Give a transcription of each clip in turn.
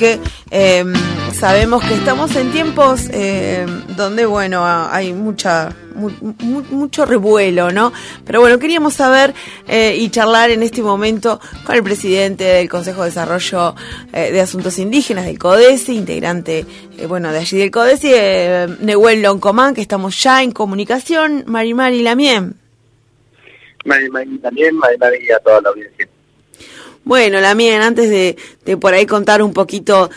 que eh, sabemos que estamos en tiempos eh, donde, bueno, hay mucha mu mu mucho revuelo, ¿no? Pero bueno, queríamos saber eh, y charlar en este momento con el presidente del Consejo de Desarrollo eh, de Asuntos Indígenas del CODESI, integrante, eh, bueno, de allí del CODESI, eh, Nehuel Loncomán, que estamos ya en comunicación. Mari Mari Lamien. Mari Mari también, Mari Mari a toda la audiencia. Bueno, la mía, antes de, por ahí contar un poquito,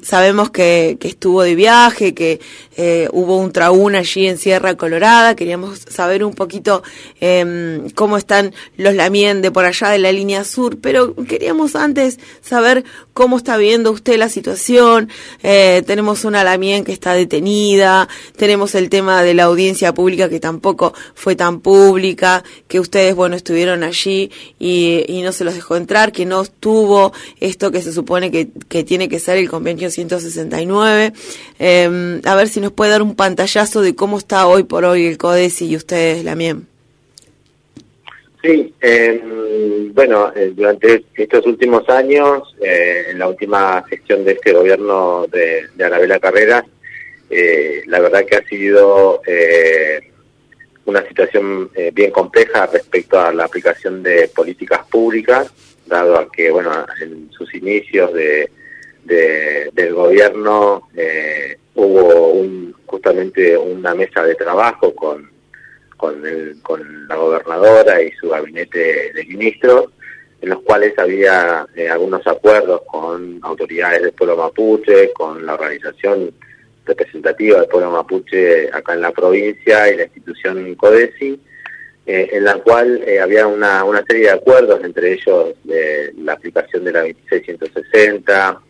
sabemos que, estuvo de viaje, que eh, hubo un traún allí en Sierra Colorada, queríamos saber un poquito eh, cómo están los Lamien de por allá de la línea sur, pero queríamos antes saber cómo está viendo usted la situación, eh, tenemos una Lamien que está detenida, tenemos el tema de la audiencia pública que tampoco fue tan pública, que ustedes, bueno, estuvieron allí y, y no se los dejó entrar, que no tuvo esto que se supone que, que tiene que ser el convenio 169. Eh, a ver si nos puede dar un pantallazo de cómo está hoy por hoy el CODESI y ustedes, la MIEM. Sí, eh, bueno, eh, durante estos últimos años, eh, en la última gestión de este gobierno de, de Arabela Carreras, la verdad que ha sido una situación bien compleja respecto a la aplicación de políticas públicas dado a que, bueno, en sus inicios de, de del gobierno eh, hubo un, justamente una mesa de trabajo con, con, el, con la gobernadora y su gabinete de ministros, en los cuales había eh, algunos acuerdos con autoridades del pueblo mapuche, con la organización representativa del pueblo mapuche acá en la provincia y la institución CODESI, eh, en la cual eh, había una, una serie de acuerdos, entre ellos eh, la aplicación de la 2660,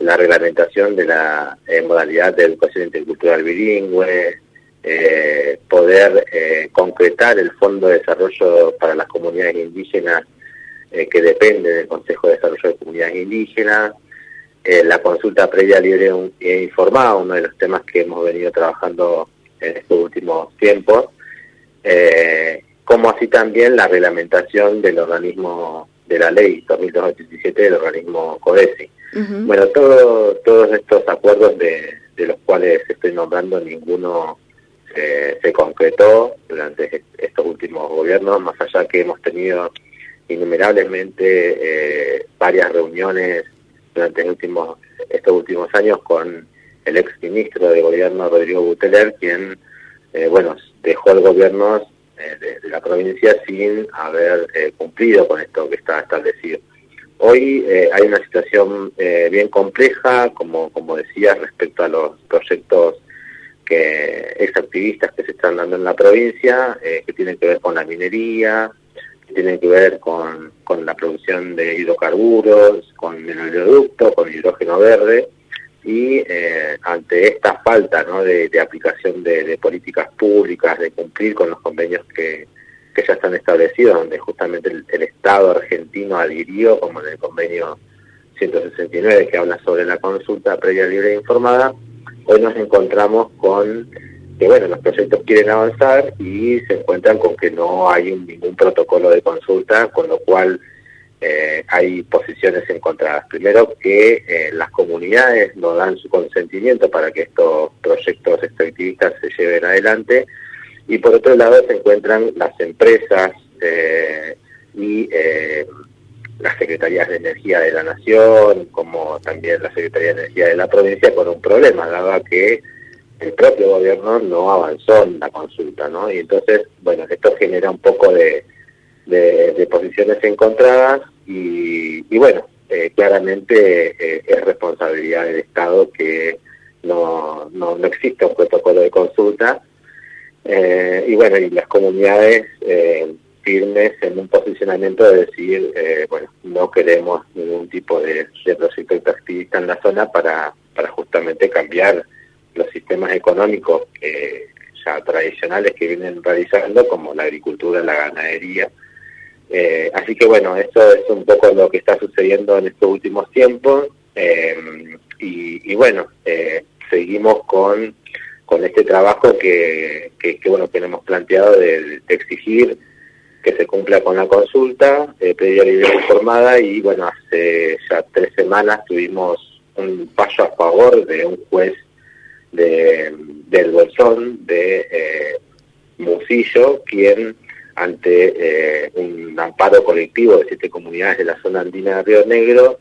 la reglamentación de la eh, modalidad de educación intercultural bilingüe, eh, poder concretar el Fondo de Desarrollo para las Comunidades Indígenas que depende del Consejo de Desarrollo de Comunidades Indígenas, la consulta previa libre e informada, uno de los temas que hemos venido trabajando en estos últimos tiempos, eh, como así también la reglamentación del organismo de la ley 2287 del organismo CODESI. Uh -huh. Bueno, todo, todos estos acuerdos de, de, los cuales estoy nombrando, ninguno se, se concretó durante estos últimos gobiernos, más allá que hemos tenido innumerablemente eh, varias reuniones durante los últimos, estos últimos años con el ex ministro de gobierno Rodrigo Buteler, quien, eh, bueno, dejó el gobierno de, de, la provincia sin haber eh, cumplido con esto que está establecido. Hoy eh, hay una situación eh, bien compleja, como, como decía, respecto a los proyectos que exactivistas que se están dando en la provincia, eh, que tienen que ver con la minería, que tienen que ver con, con la producción de hidrocarburos, con el oleoducto, con hidrógeno verde, y eh, ante esta falta ¿no? de, aplicación de, de, políticas públicas, de cumplir con los convenios que, que ya están establecidos, donde justamente el, el, Estado argentino adhirió, como en el convenio 169 que habla sobre la consulta previa libre e informada, hoy nos encontramos con que bueno, los proyectos quieren avanzar y se encuentran con que no hay un, ningún protocolo de consulta, con lo cual eh, hay posiciones encontradas. Primero que eh, las comunidades no dan su consentimiento para que estos proyectos extractivistas se lleven adelante y por otro lado se encuentran las empresas eh, y las secretarías de energía de la nación, como también la Secretaría de Energía de la provincia, con un problema, dado que el propio gobierno no avanzó en la consulta, ¿no? Y entonces, bueno, esto genera un poco de de, posiciones encontradas y, y bueno, eh, claramente eh, es responsabilidad del Estado que no, no, no existe un protocolo de consulta eh, y bueno, y las comunidades firmes en un posicionamiento de decir, bueno, no queremos ningún tipo de, de proyecto activista en la zona para, para justamente cambiar los sistemas económicos ya tradicionales que vienen realizando, como la agricultura, la ganadería, eh, así que bueno, eso es un poco lo que está sucediendo en estos últimos tiempos. Eh, y, y, bueno, eh, seguimos con, con este trabajo que, que, que, bueno que hemos planteado de, exigir que se cumpla con la consulta eh, previa libre informada y bueno, hace ya tres semanas tuvimos un fallo a favor de un juez de, del Bolsón, de eh, Musillo, quien ante eh, un amparo colectivo de siete comunidades de la zona andina de Río Negro,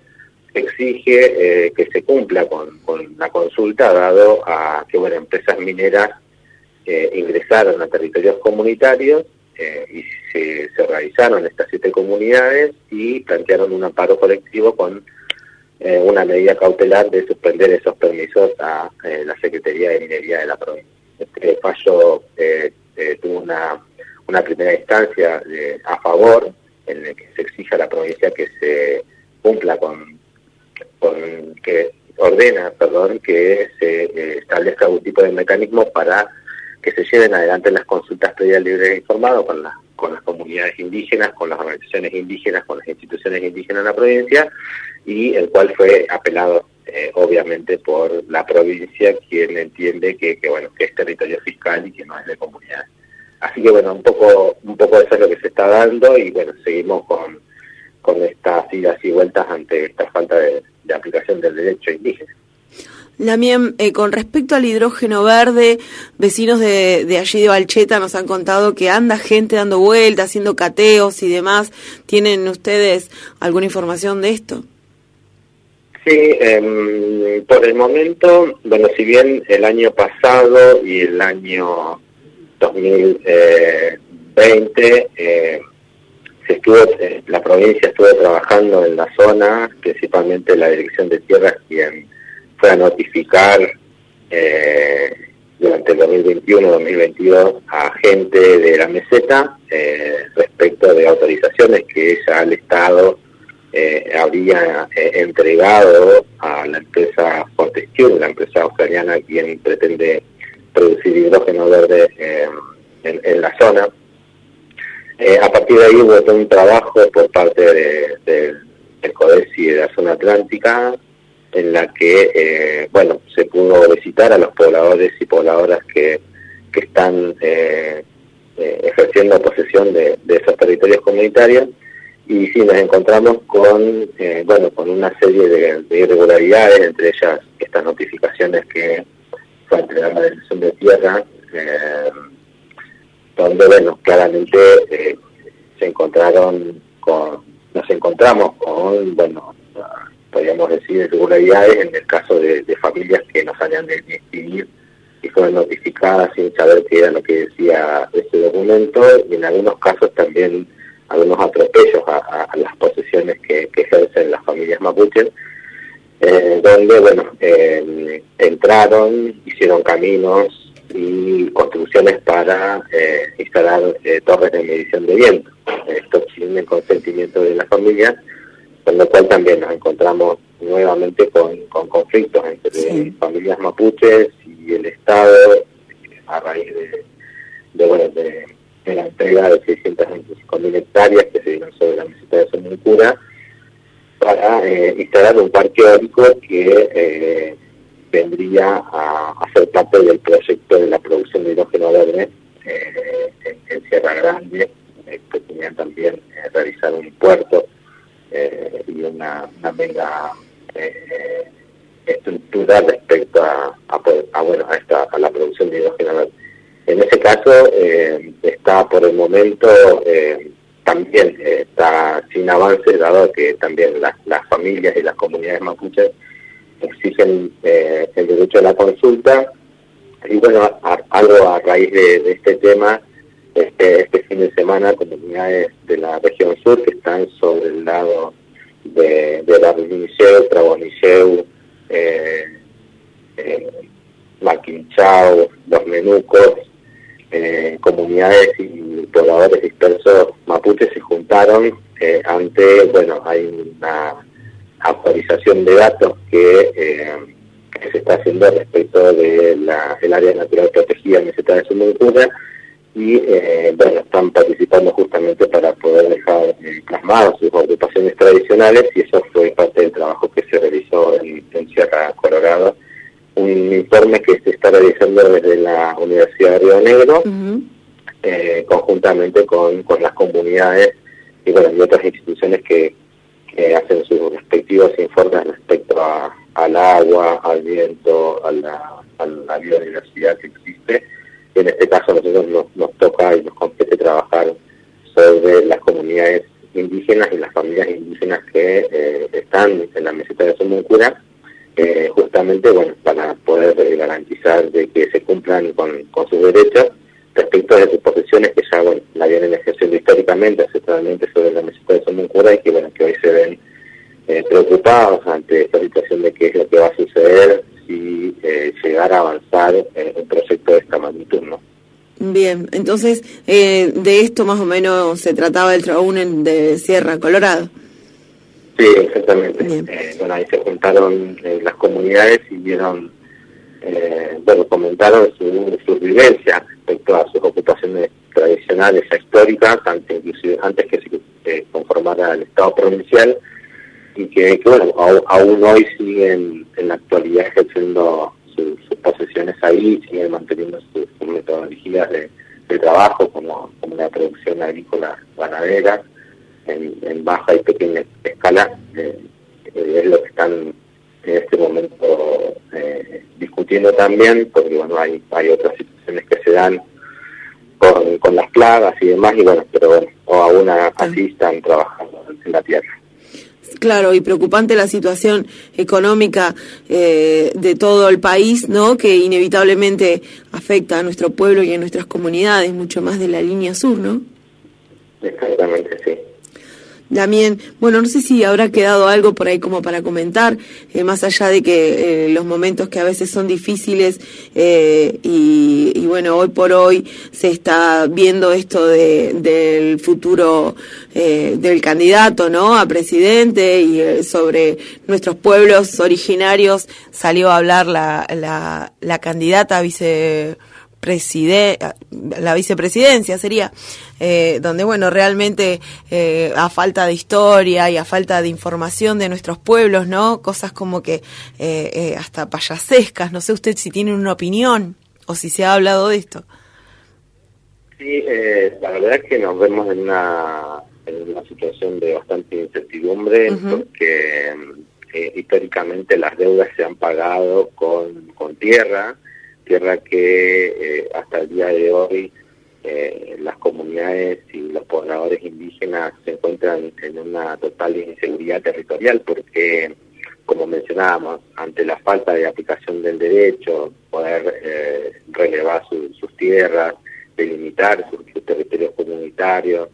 exige eh, que se cumpla con, la consulta, dado a que bueno, empresas mineras eh, ingresaron a territorios comunitarios y se, se, realizaron estas siete comunidades y plantearon un amparo colectivo con una medida cautelar de suspender esos permisos a la Secretaría de Minería de la provincia. Este fallo tuvo una una primera instancia de, a favor, en el que se exige a la provincia que se cumpla con, con que ordena, perdón, que se eh, establezca algún tipo de mecanismo para que se lleven adelante las consultas previas libres e informadas con, las con las comunidades indígenas, con las organizaciones indígenas, con las instituciones indígenas de la provincia, y el cual fue apelado eh, obviamente por la provincia, quien entiende que, que, bueno, que es territorio fiscal y que no es de comunidades. Así que bueno, un poco, un poco eso es lo que se está dando y bueno, seguimos con, con estas idas y vueltas ante esta falta de, aplicación del derecho indígena. Lamien, eh, con respecto al hidrógeno verde, vecinos de, de, allí de Valcheta nos han contado que anda gente dando vueltas, haciendo cateos y demás. ¿Tienen ustedes alguna información de esto? Sí, em, por el momento, bueno, si bien el año pasado y el año 2020 eh, se estuvo, eh, la provincia estuvo trabajando en la zona, principalmente la Dirección de Tierras, quien fue a notificar eh, durante el 2021-2022 a gente de la meseta respecto de autorizaciones que ya el Estado había entregado a la empresa Fortescue, la empresa australiana quien pretende producir hidrógeno verde eh, en, la zona. Eh, a partir de ahí hubo un trabajo por parte de, del CODESI de la zona atlántica en la que, eh, bueno, se pudo visitar a los pobladores y pobladoras que, que están ejerciendo posesión de, esos territorios comunitarios y sí nos encontramos con, bueno, con una serie de irregularidades, entre ellas estas notificaciones que fue entregar la dirección de tierra, eh, donde, bueno, claramente eh, se encontraron con, nos encontramos con, bueno, podríamos decir, irregularidades en el caso de, familias que nos hayan de distinguir y fueron notificadas sin saber qué era lo que decía ese documento y en algunos casos también algunos atropellos a, las posesiones que, que, ejercen las familias mapuches eh, donde bueno eh, entraron, hicieron caminos y construcciones para eh, instalar torres de medición de viento. Esto sin el consentimiento de la familia, con lo cual también nos encontramos nuevamente con, conflictos entre familias mapuches y el Estado a raíz de, bueno, de, la entrega de 625.000 hectáreas que se dieron sobre la meseta de Somuncura eh, instalar un parque eólico que eh, vendría a, ser parte del proyecto de la producción de hidrógeno verde eh, en, Sierra Grande, que tenían también realizar un puerto y una, mega estructura respecto a, a, bueno a esta a la producción de hidrógeno verde. En ese caso está por el momento también eh, está sin avance, dado que también las, familias y las comunidades mapuches exigen eh, el derecho a la consulta. Y bueno, algo a raíz de, este tema, este, este fin de semana, comunidades de la región sur que están sobre el lado de, de la Rincheu, Traboniceu, eh, eh, Maquinchao, Los Menucos, eh, comunidades y pobladores dispersos mapuches se juntaron eh, ante, bueno, hay una actualización de datos que, eh, se está haciendo respecto de la, el área natural protegida en Meseta de Sumuncura y, bueno, están participando justamente para poder dejar plasmadas sus ocupaciones tradicionales y eso fue parte del trabajo que se realizó en Sierra Colorado un informe que se está realizando desde la Universidad de Río Negro, eh, conjuntamente con, con las comunidades y, bueno, y otras instituciones que, hacen sus respectivos informes respecto a, al agua, al viento, a la, a la biodiversidad que existe. En este caso a nosotros nos, nos toca y nos compete trabajar sobre las comunidades indígenas y las familias indígenas que eh, están en la meseta de Somuncura, eh, justamente bueno para poder garantizar de que se cumplan con, con sus derechos respecto de sus posiciones que ya bueno, la vienen ejerciendo históricamente, aceptadamente sobre la meseta de Somuncura y que bueno que hoy se ven eh, preocupados ante esta situación de qué es lo que va a suceder si eh, llegara a avanzar en un proyecto de esta magnitud, ¿no? Bien, entonces eh, de esto más o menos se trataba el traún de Sierra Colorado. Sí, exactamente. Eh, bueno, ahí se juntaron eh, las comunidades y vieron, eh, bueno, comentaron su, su vivencia respecto a sus ocupaciones tradicionales e históricas, antes, inclusive, antes que se conformara el Estado provincial, y que, que bueno, aún hoy siguen en la actualidad ejerciendo sus posesiones ahí, siguen manteniendo sus, metodologías de, de, trabajo, como, como la producción agrícola ganadera, en, en baja y pequeña escala, eh, es lo que están en este momento eh, discutiendo también, porque bueno, hay, hay otras situaciones que se dan con, con las plagas y demás, y bueno, pero bueno, o aún así están trabajando en la tierra. Claro, y preocupante la situación económica eh, de todo el país, ¿no? Que inevitablemente afecta a nuestro pueblo y a nuestras comunidades, mucho más de la línea sur, ¿no? Exactamente, sí. También, bueno, no sé si habrá quedado algo por ahí como para comentar, eh, más allá de que eh, los momentos que a veces son difíciles eh, y, y, bueno, hoy por hoy se está viendo esto de, del futuro eh, del candidato, ¿no? A presidente y sobre nuestros pueblos originarios salió a hablar la, la, la candidata a vice la vicepresidencia sería, eh, donde bueno, realmente eh, a falta de historia y a falta de información de nuestros pueblos, ¿no? Cosas como que eh, eh hasta payasescas, no sé usted si tiene una opinión o si se ha hablado de esto. Sí, eh, la verdad es que nos vemos en una, en una situación de bastante incertidumbre uh -huh. porque históricamente las deudas se han pagado con, con tierra, tierra que eh, hasta el día de hoy eh, las comunidades y los pobladores indígenas se encuentran en una total inseguridad territorial porque, como mencionábamos, ante la falta de aplicación del derecho, poder eh, relevar su, sus tierras, delimitar sus, sus territorios comunitarios,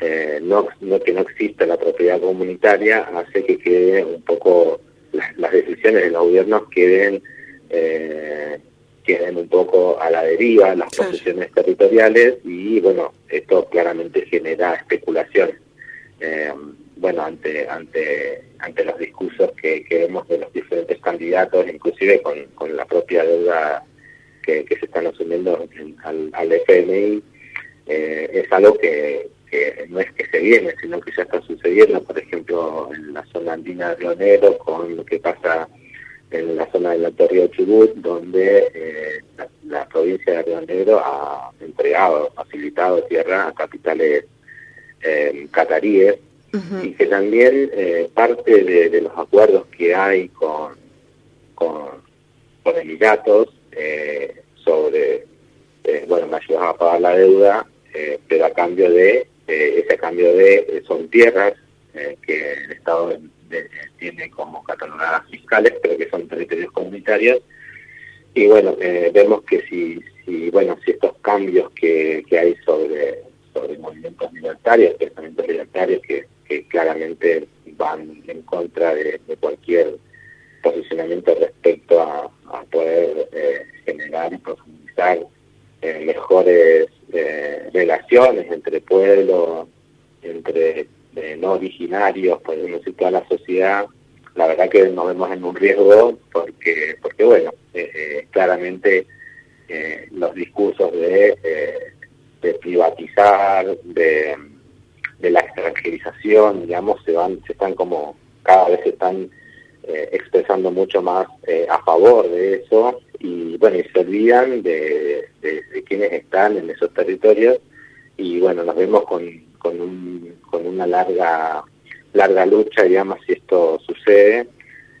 eh, no, no, que no exista la propiedad comunitaria, hace que quede un poco las, las decisiones de los gobiernos queden queden un poco a la deriva las claro. posesiones territoriales y bueno, esto claramente genera especulaciones. Eh, bueno, ante ante ante los discursos que, que, vemos de los diferentes candidatos, inclusive con, con la propia deuda que, que se están asumiendo en, al, al, FMI, eh, es algo que, que, no es que se viene, sino que ya está sucediendo, por ejemplo, en la zona andina de Río Negro, con lo que pasa en la zona del Alto Río Chubut, donde eh, la, la, provincia de Río Negro ha entregado, facilitado tierra a capitales eh, cataríes uh -huh. y que también eh, parte de, de, los acuerdos que hay con, con, con Emiratos eh, sobre, eh, bueno, me ayudas a pagar la deuda, pero a cambio de, ese cambio de, son tierras que el Estado de, tiene como catalogadas fiscales, pero que son territorios comunitarios. Y bueno, eh, vemos que si, si, bueno, si estos cambios que, que hay sobre, sobre movimientos libertarios, pensamientos libertarios que, claramente van en contra de, cualquier posicionamiento respecto a, a poder eh, generar y profundizar eh, mejores eh, relaciones entre pueblos, entre de no originarios, podemos decir, toda la sociedad, la verdad que nos vemos en un riesgo porque, porque bueno, eh, eh, claramente eh, los discursos de, de privatizar, de, de, la extranjerización, digamos, se van, se están como, cada vez se están expresando mucho más a favor de eso y bueno, y se olvidan de quienes están en esos territorios y bueno, nos vemos con con, un, con una larga larga lucha, digamos, si esto sucede,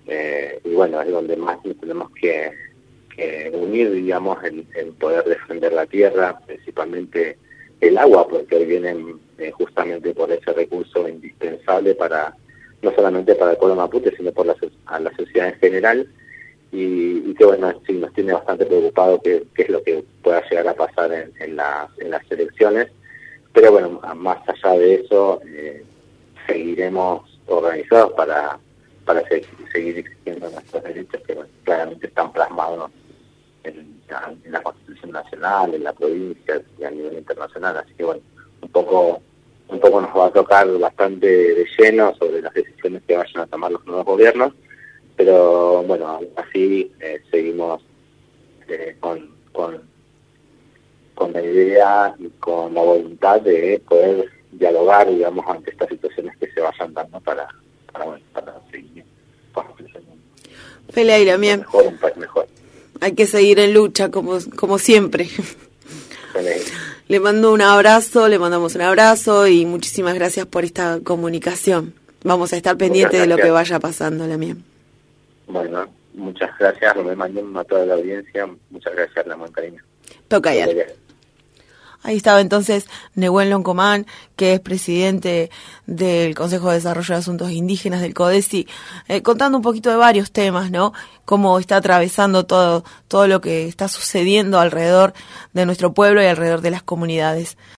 eh, y bueno, es donde más tenemos que, unir, digamos, en, poder defender la tierra, principalmente el agua, porque vienen eh, justamente por ese recurso indispensable para no solamente para el pueblo sino por la, a la sociedad en general, y, que bueno, sí nos tiene bastante preocupado qué, es lo que pueda llegar a pasar en, en, las, en las elecciones, pero bueno, más allá de eso, eh, seguiremos organizados para, para seguir exigiendo nuestros derechos que claramente están plasmados en, la Constitución Nacional, en la provincia y a nivel internacional. Así que bueno, un poco un poco nos va a tocar bastante de lleno sobre las decisiones que vayan a tomar los nuevos gobiernos, pero bueno, así eh, seguimos eh, con, con, con la idea y con la voluntad de poder dialogar, digamos, ante estas situaciones que se vayan dando para, para, bueno, para seguir Pelea y también. Mejor, un país mejor. Hay que seguir en lucha, como, como siempre. Le mando un abrazo, le mandamos un abrazo y muchísimas gracias por esta comunicación. Vamos a estar pendientes de lo que vaya pasando, Lamien. Bueno, muchas gracias, lo mismo a toda la audiencia. Muchas gracias, la cariño. Ahí estaba entonces Nehuen Loncomán, que es presidente del Consejo de Desarrollo de Asuntos Indígenas del CODESI, eh, contando un poquito de varios temas, ¿no? Cómo está atravesando todo, todo lo que está sucediendo alrededor de nuestro pueblo y alrededor de las comunidades.